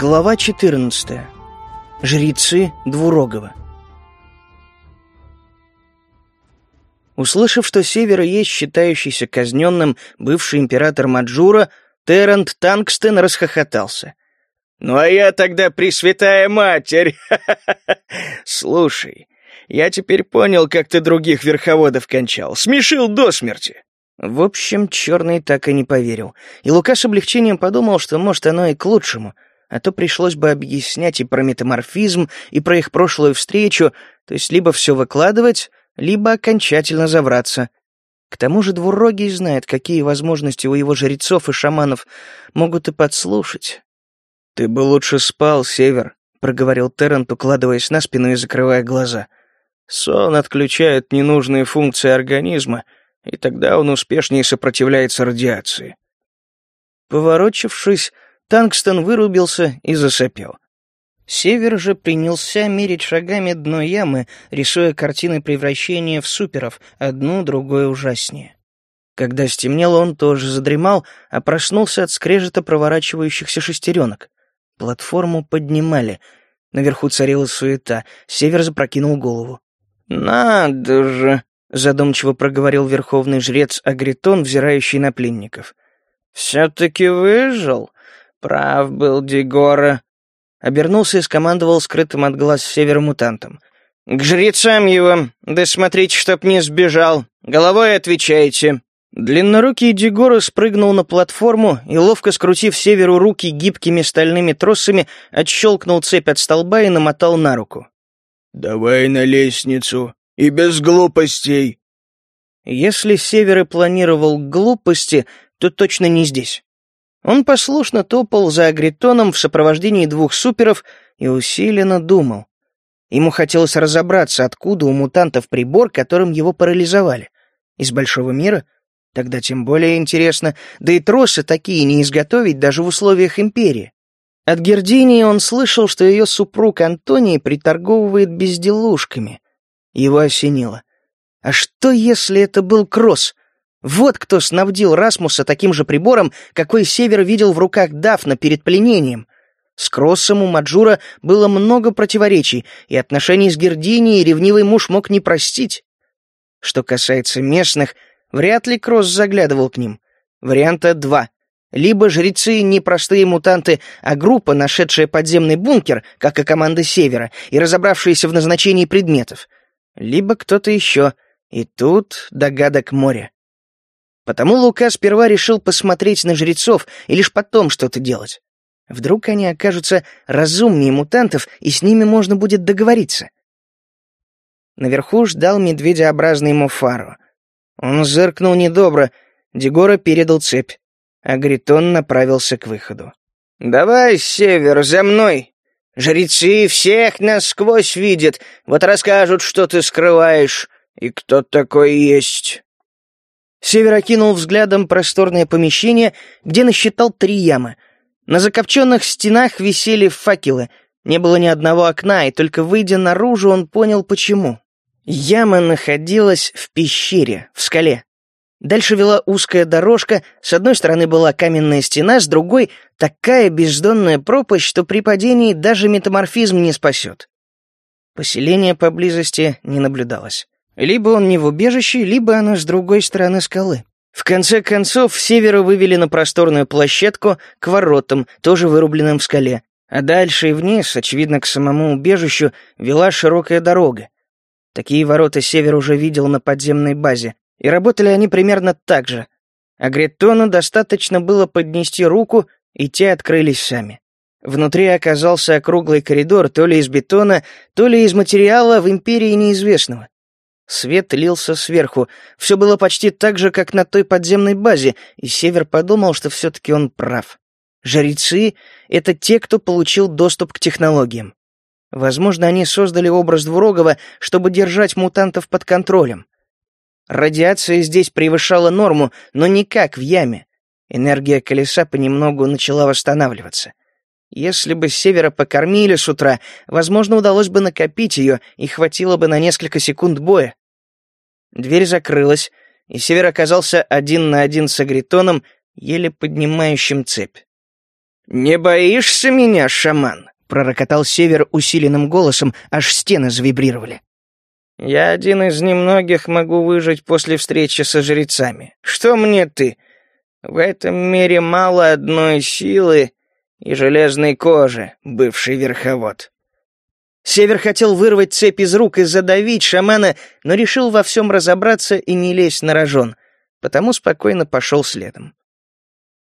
Глава 14. Жрецы Двурогова. Услышав, что Севера есть считающийся казненным бывший император Маджура, Террент Танкстен расхохотался. «Ну а я тогда Пресвятая Матерь! Слушай, я теперь понял, как ты других верховодов кончал. Смешил до смерти!» В общем, Черный так и не поверил. И Лука с облегчением подумал, что, может, оно и к лучшему — а то пришлось бы объяснять и про метаморфизм, и про их прошлую встречу, то есть либо все выкладывать, либо окончательно завраться. К тому же Двурогий знает, какие возможности у его жрецов и шаманов могут и подслушать. «Ты бы лучше спал, Север», — проговорил Террент, укладываясь на спину и закрывая глаза. «Сон отключает ненужные функции организма, и тогда он успешнее сопротивляется радиации». Поворочившись, Тангстон вырубился и засопел. Север же принялся мерить шагами дно ямы, рисуя картины превращения в суперов, одну другой ужаснее. Когда стемнело, он тоже задремал, а проснулся от скрежета проворачивающихся шестеренок. Платформу поднимали. Наверху царила суета. Север запрокинул голову. «Надо же!» — задумчиво проговорил верховный жрец Агритон, взирающий на пленников. «Все-таки выжил? Прав был Дигора. Обернулся и скомандовал скрытым от глаз северомутантом. «К жрецам его! Да смотрите, чтоб не сбежал! Головой отвечайте!» Длиннорукий Дигора спрыгнул на платформу и, ловко скрутив северу руки гибкими стальными тросами, отщелкнул цепь от столба и намотал на руку. «Давай на лестницу, и без глупостей!» Если Север и планировал глупости, то точно не здесь. Он послушно топал за агритоном в сопровождении двух суперов и усиленно думал. Ему хотелось разобраться, откуда у мутантов прибор, которым его парализовали. Из большого мира? Тогда тем более интересно. Да и тросы такие не изготовить даже в условиях империи. От Гердинии он слышал, что ее супруг Антоний приторговывает безделушками. Его осенило. А что, если это был Кросс? Вот кто снабдил Расмуса таким же прибором, какой Север видел в руках Дафна перед пленением. С Кроссом у Маджура было много противоречий, и отношений с Гердинией ревнивый муж мог не простить. Что касается местных, вряд ли Кросс заглядывал к ним. Варианта два. Либо жрецы не простые мутанты, а группа, нашедшая подземный бункер, как и команда Севера, и разобравшаяся в назначении предметов. Либо кто-то еще. И тут догадок море. Потому Лука сперва решил посмотреть на жрецов и лишь потом что-то делать. Вдруг они окажутся разумнее мутантов, и с ними можно будет договориться. Наверху ждал медведеобразный Муфару. Он зыркнул недобро, Дегора передал цепь, а Гритон направился к выходу. «Давай, Север, за мной! Жрецы всех насквозь видят, вот расскажут, что ты скрываешь, и кто такой есть». Север окинул взглядом просторное помещение, где насчитал три ямы. На закопченных стенах висели факелы. Не было ни одного окна, и только выйдя наружу, он понял, почему. Яма находилась в пещере, в скале. Дальше вела узкая дорожка, с одной стороны была каменная стена, с другой — такая бездонная пропасть, что при падении даже метаморфизм не спасет. Поселения поблизости не наблюдалось. Либо он не в убежище, либо оно с другой стороны скалы. В конце концов, севера вывели на просторную площадку к воротам, тоже вырубленным в скале. А дальше и вниз, очевидно, к самому убежищу, вела широкая дорога. Такие ворота север уже видел на подземной базе, и работали они примерно так же. А Греттону достаточно было поднести руку, и те открылись сами. Внутри оказался округлый коридор то ли из бетона, то ли из материала в империи неизвестного. Свет лился сверху. Все было почти так же, как на той подземной базе, и Север подумал, что все-таки он прав. Жрецы — это те, кто получил доступ к технологиям. Возможно, они создали образ Двурогова, чтобы держать мутантов под контролем. Радиация здесь превышала норму, но не как в яме. Энергия колеса понемногу начала восстанавливаться. Если бы севера покормили с утра, возможно, удалось бы накопить ее и хватило бы на несколько секунд боя. Дверь закрылась, и север оказался один на один с агритоном, еле поднимающим цепь. «Не боишься меня, шаман?» — пророкотал Север усиленным голосом, аж стены завибрировали. «Я один из немногих могу выжить после встречи со жрецами. Что мне ты? В этом мире мало одной силы и железной кожи, бывший верховод». Север хотел вырвать цепь из рук и задавить шамана, но решил во всем разобраться и не лезть на рожон, потому спокойно пошел следом.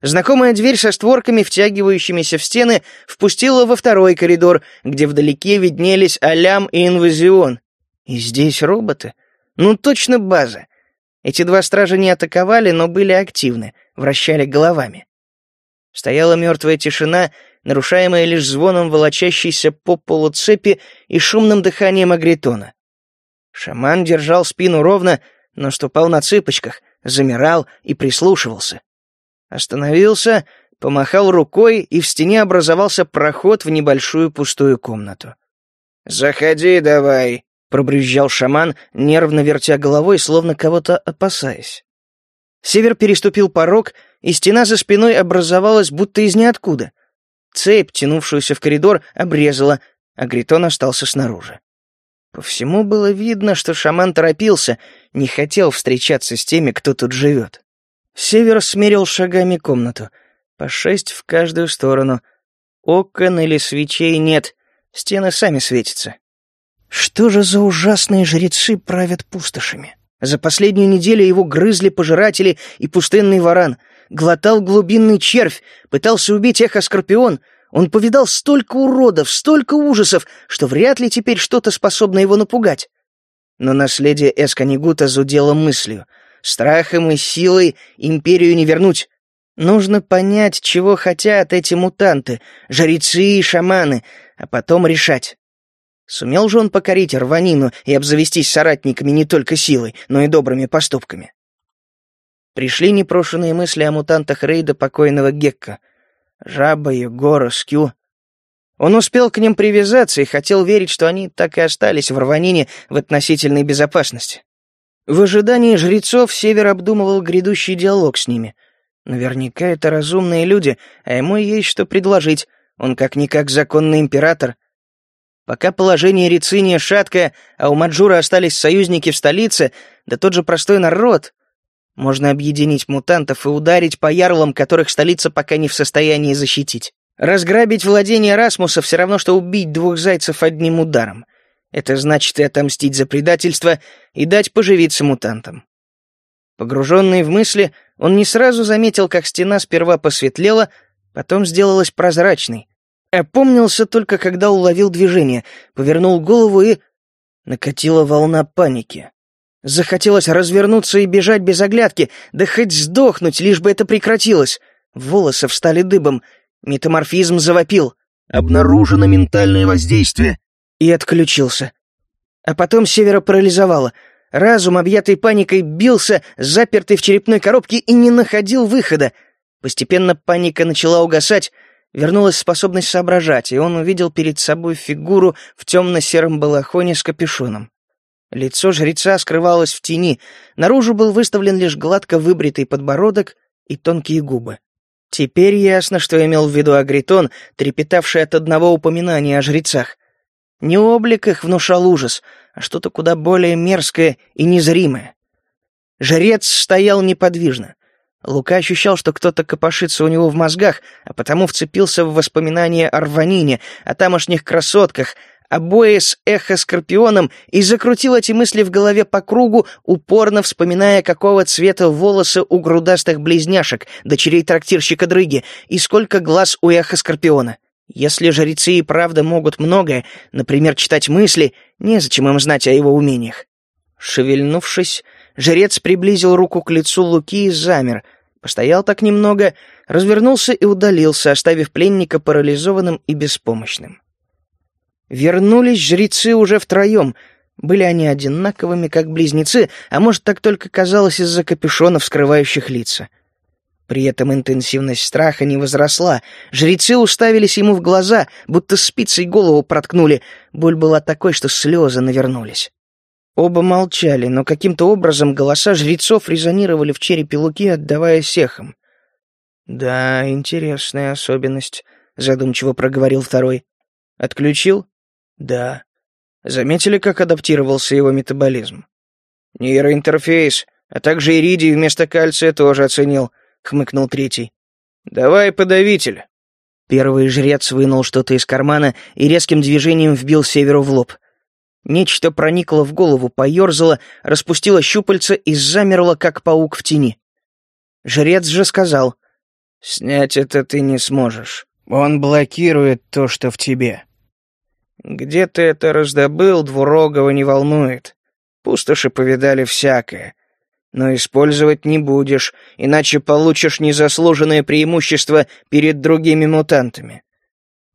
Знакомая дверь со створками, втягивающимися в стены, впустила во второй коридор, где вдалеке виднелись Алям и Инвазион. И здесь роботы. Ну, точно база. Эти два стража не атаковали, но были активны, вращали головами. Стояла мертвая тишина, нарушаемая лишь звоном волочащейся по полу цепи и шумным дыханием агритона. Шаман держал спину ровно, но ступал на цыпочках, замирал и прислушивался. Остановился, помахал рукой, и в стене образовался проход в небольшую пустую комнату. «Заходи давай», — пробрюзжал шаман, нервно вертя головой, словно кого-то опасаясь. Север переступил порог, и стена за спиной образовалась будто из ниоткуда. Цепь, тянувшуюся в коридор, обрезала, а Гритон остался снаружи. По всему было видно, что шаман торопился, не хотел встречаться с теми, кто тут живет. Север смерил шагами комнату. По шесть в каждую сторону. Окон или свечей нет, стены сами светятся. Что же за ужасные жрецы правят пустошами? За последнюю неделю его грызли пожиратели и пустынный варан. Глотал глубинный червь, пытался убить эхо-скорпион. Он повидал столько уродов, столько ужасов, что вряд ли теперь что-то способно его напугать. Но наследие Эсканигута зудело мыслью — Страхом и силой империю не вернуть. Нужно понять, чего хотят эти мутанты, жрецы и шаманы, а потом решать. Сумел же он покорить рванину и обзавестись соратниками не только силой, но и добрыми поступками. Пришли непрошенные мысли о мутантах рейда покойного Гекка. Жаба, Егора, Скю. Он успел к ним привязаться и хотел верить, что они так и остались в рванине в относительной безопасности. В ожидании жрецов Север обдумывал грядущий диалог с ними. Наверняка это разумные люди, а ему есть что предложить. Он как-никак законный император. Пока положение Рициния шаткое, а у Маджура остались союзники в столице, да тот же простой народ. Можно объединить мутантов и ударить по ярлам, которых столица пока не в состоянии защитить. Разграбить владение Расмуса все равно, что убить двух зайцев одним ударом. Это значит и отомстить за предательство, и дать поживиться мутантам. Погруженный в мысли, он не сразу заметил, как стена сперва посветлела, потом сделалась прозрачной. Опомнился только, когда уловил движение, повернул голову и... Накатила волна паники. Захотелось развернуться и бежать без оглядки, да хоть сдохнуть, лишь бы это прекратилось. Волосы встали дыбом, метаморфизм завопил. «Обнаружено ментальное воздействие и отключился. А потом Севера парализовало. Разум, объятый паникой, бился, запертый в черепной коробке, и не находил выхода. Постепенно паника начала угасать, вернулась способность соображать, и он увидел перед собой фигуру в темно-сером балахоне с капюшоном. Лицо жреца скрывалось в тени, наружу был выставлен лишь гладко выбритый подбородок и тонкие губы. Теперь ясно, что имел в виду Агритон, трепетавший от одного упоминания о жрецах. Не облик их внушал ужас, а что-то куда более мерзкое и незримое. Жрец стоял неподвижно. Лука ощущал, что кто-то копошится у него в мозгах, а потому вцепился в воспоминания о рванине, о тамошних красотках, о бое с эхо-скорпионом и закрутил эти мысли в голове по кругу, упорно вспоминая, какого цвета волосы у грудастых близняшек, дочерей трактирщика Дрыги, и сколько глаз у эхо-скорпиона. Если жрецы и правда могут многое, например, читать мысли, незачем им знать о его умениях. Шевельнувшись, жрец приблизил руку к лицу Луки и замер, постоял так немного, развернулся и удалился, оставив пленника парализованным и беспомощным. Вернулись жрецы уже втроем. Были они одинаковыми, как близнецы, а может, так только казалось из-за капюшонов, скрывающих лица. — при этом интенсивность страха не возросла. Жрецы уставились ему в глаза, будто спицей голову проткнули. Боль была такой, что слезы навернулись. Оба молчали, но каким-то образом голоса жрецов резонировали в черепе Луки, отдавая сехам. «Да, интересная особенность», — задумчиво проговорил второй. «Отключил?» «Да». Заметили, как адаптировался его метаболизм? «Нейроинтерфейс, а также иридий вместо кальция тоже оценил», — хмыкнул третий. «Давай подавитель». Первый жрец вынул что-то из кармана и резким движением вбил Северу в лоб. Нечто проникло в голову, поерзало, распустило щупальца и замерло, как паук в тени. Жрец же сказал, «Снять это ты не сможешь. Он блокирует то, что в тебе». «Где ты это раздобыл, двурогого не волнует. Пустоши повидали всякое. Но использовать не будешь, иначе получишь незаслуженное преимущество перед другими мутантами.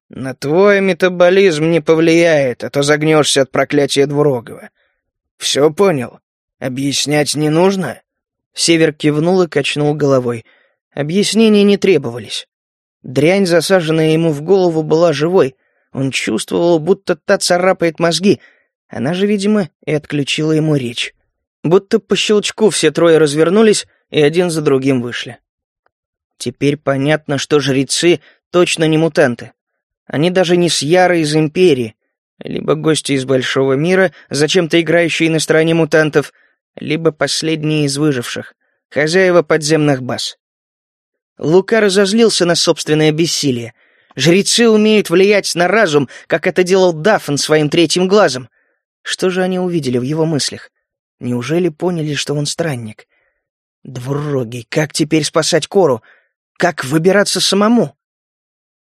На твой метаболизм не повлияет, а то загнешься от проклятия двурогого. Все понял? Объяснять не нужно?» Север кивнул и качнул головой. Объяснения не требовались. Дрянь, засаженная ему в голову, была живой. Он чувствовал, будто та царапает мозги. Она же, видимо, и отключила ему речь. Будто по щелчку все трое развернулись и один за другим вышли. Теперь понятно, что жрецы точно не мутанты. Они даже не с Ярой из Империи, либо гости из Большого мира, зачем-то играющие на стороне мутантов — либо последние из выживших, хозяева подземных баз. Лука разозлился на собственное бессилие. Жрецы умеют влиять на разум, как это делал Дафн своим третьим глазом. Что же они увидели в его мыслях? Неужели поняли, что он странник? Двурогий, как теперь спасать Кору? Как выбираться самому?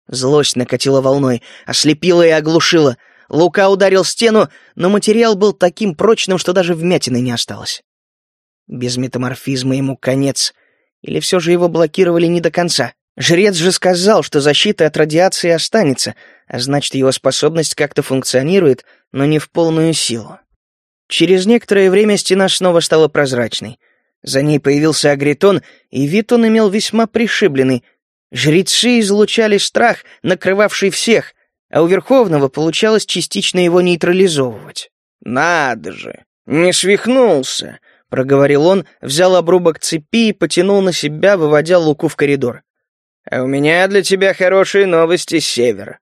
Злость накатила волной, ослепила и оглушила — Лука ударил стену, но материал был таким прочным, что даже вмятины не осталось. Без метаморфизма ему конец. Или все же его блокировали не до конца? Жрец же сказал, что защита от радиации останется, а значит, его способность как-то функционирует, но не в полную силу. Через некоторое время стена снова стала прозрачной. За ней появился агритон, и вид он имел весьма пришибленный. Жрецы излучали страх, накрывавший всех, а у Верховного получалось частично его нейтрализовывать. «Надо же! Не свихнулся!» — проговорил он, взял обрубок цепи и потянул на себя, выводя Луку в коридор. «А у меня для тебя хорошие новости с севера.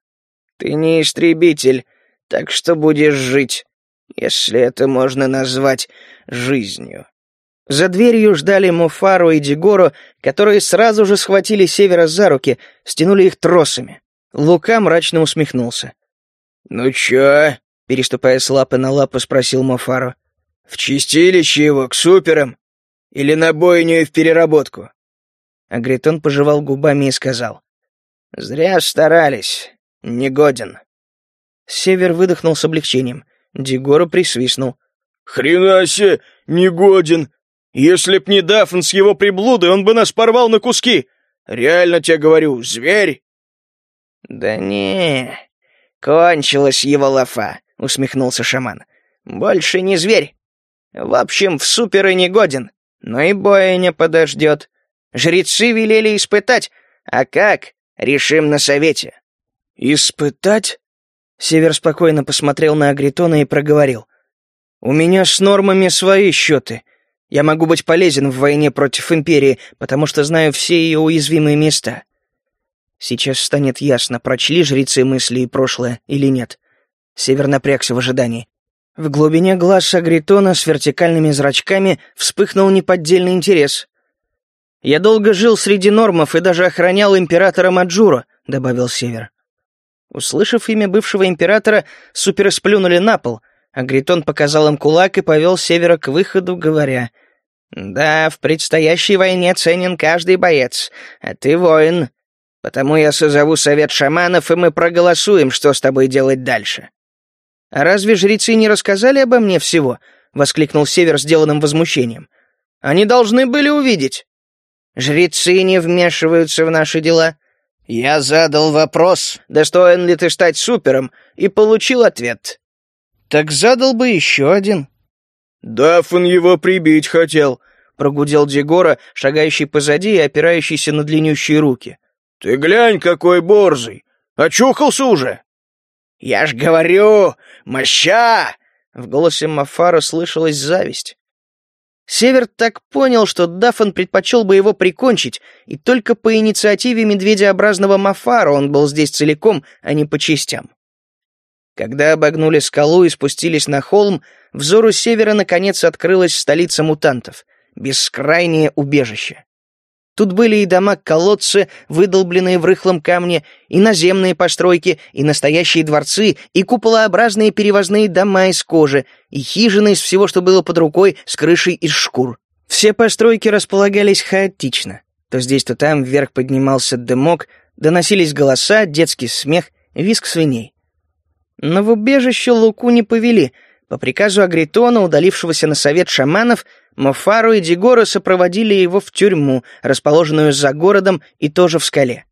Ты не истребитель, так что будешь жить, если это можно назвать жизнью». За дверью ждали Муфару и Дигоро, которые сразу же схватили Севера за руки, стянули их тросами. Лука мрачно усмехнулся. «Ну чё?» — переступая с лапы на лапу, спросил Мофаро. «В чистилище его, к суперам? Или на бойню и в переработку?» Агритон пожевал губами и сказал. «Зря старались. Негоден». Север выдохнул с облегчением. Дигора присвистнул. «Хрена себе, негоден! Если б не Дафн с его приблудой, он бы нас порвал на куски! Реально тебе говорю, зверь!» «Да не, кончилась его лафа», — усмехнулся шаман. «Больше не зверь. В общем, в супер и негоден, но и боя не подождет. Жрецы велели испытать, а как, решим на совете». «Испытать?» Север спокойно посмотрел на Агритона и проговорил. «У меня с нормами свои счеты. Я могу быть полезен в войне против Империи, потому что знаю все ее уязвимые места. Сейчас станет ясно, прочли жрецы мысли и прошлое или нет. Север напрягся в ожидании. В глубине глаз Агритона с вертикальными зрачками вспыхнул неподдельный интерес. «Я долго жил среди нормов и даже охранял императора Маджура», — добавил Север. Услышав имя бывшего императора, суперы сплюнули на пол. Агритон показал им кулак и повел Севера к выходу, говоря, «Да, в предстоящей войне ценен каждый боец, а ты воин, Потому я созову совет шаманов, и мы проголосуем, что с тобой делать дальше». «А разве жрецы не рассказали обо мне всего?» — воскликнул Север сделанным возмущением. «Они должны были увидеть». «Жрецы не вмешиваются в наши дела». «Я задал вопрос, достоин ли ты стать супером, и получил ответ». «Так задал бы еще один». «Дафн его прибить хотел», — прогудел Дегора, шагающий позади и опирающийся на длиннющие руки. «Ты глянь, какой борзый! Очухался уже!» «Я ж говорю, моща!» В голосе Мафара слышалась зависть. Север так понял, что Даффан предпочел бы его прикончить, и только по инициативе медведеобразного Мафара он был здесь целиком, а не по частям. Когда обогнули скалу и спустились на холм, взору Севера наконец открылась столица мутантов — бескрайнее убежище. Тут были и дома-колодцы, выдолбленные в рыхлом камне, и наземные постройки, и настоящие дворцы, и куполообразные перевозные дома из кожи, и хижины из всего, что было под рукой, с крышей из шкур. Все постройки располагались хаотично. То здесь, то там вверх поднимался дымок, доносились голоса, детский смех, визг свиней. Но в убежище Луку не повели. По приказу Агритона, удалившегося на совет шаманов, Мофару и Дигора сопроводили его в тюрьму, расположенную за городом и тоже в скале.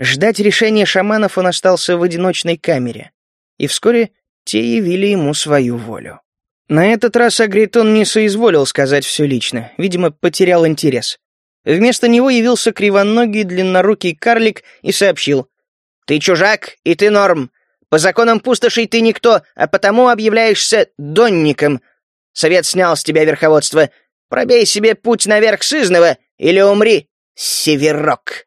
Ждать решения шаманов он остался в одиночной камере, и вскоре те явили ему свою волю. На этот раз Агритон не соизволил сказать все лично, видимо, потерял интерес. Вместо него явился кривоногий длиннорукий карлик и сообщил. «Ты чужак, и ты норм. По законам пустошей ты никто, а потому объявляешься донником, Совет снял с тебя верховодство. Пробей себе путь наверх сызного или умри, северок!»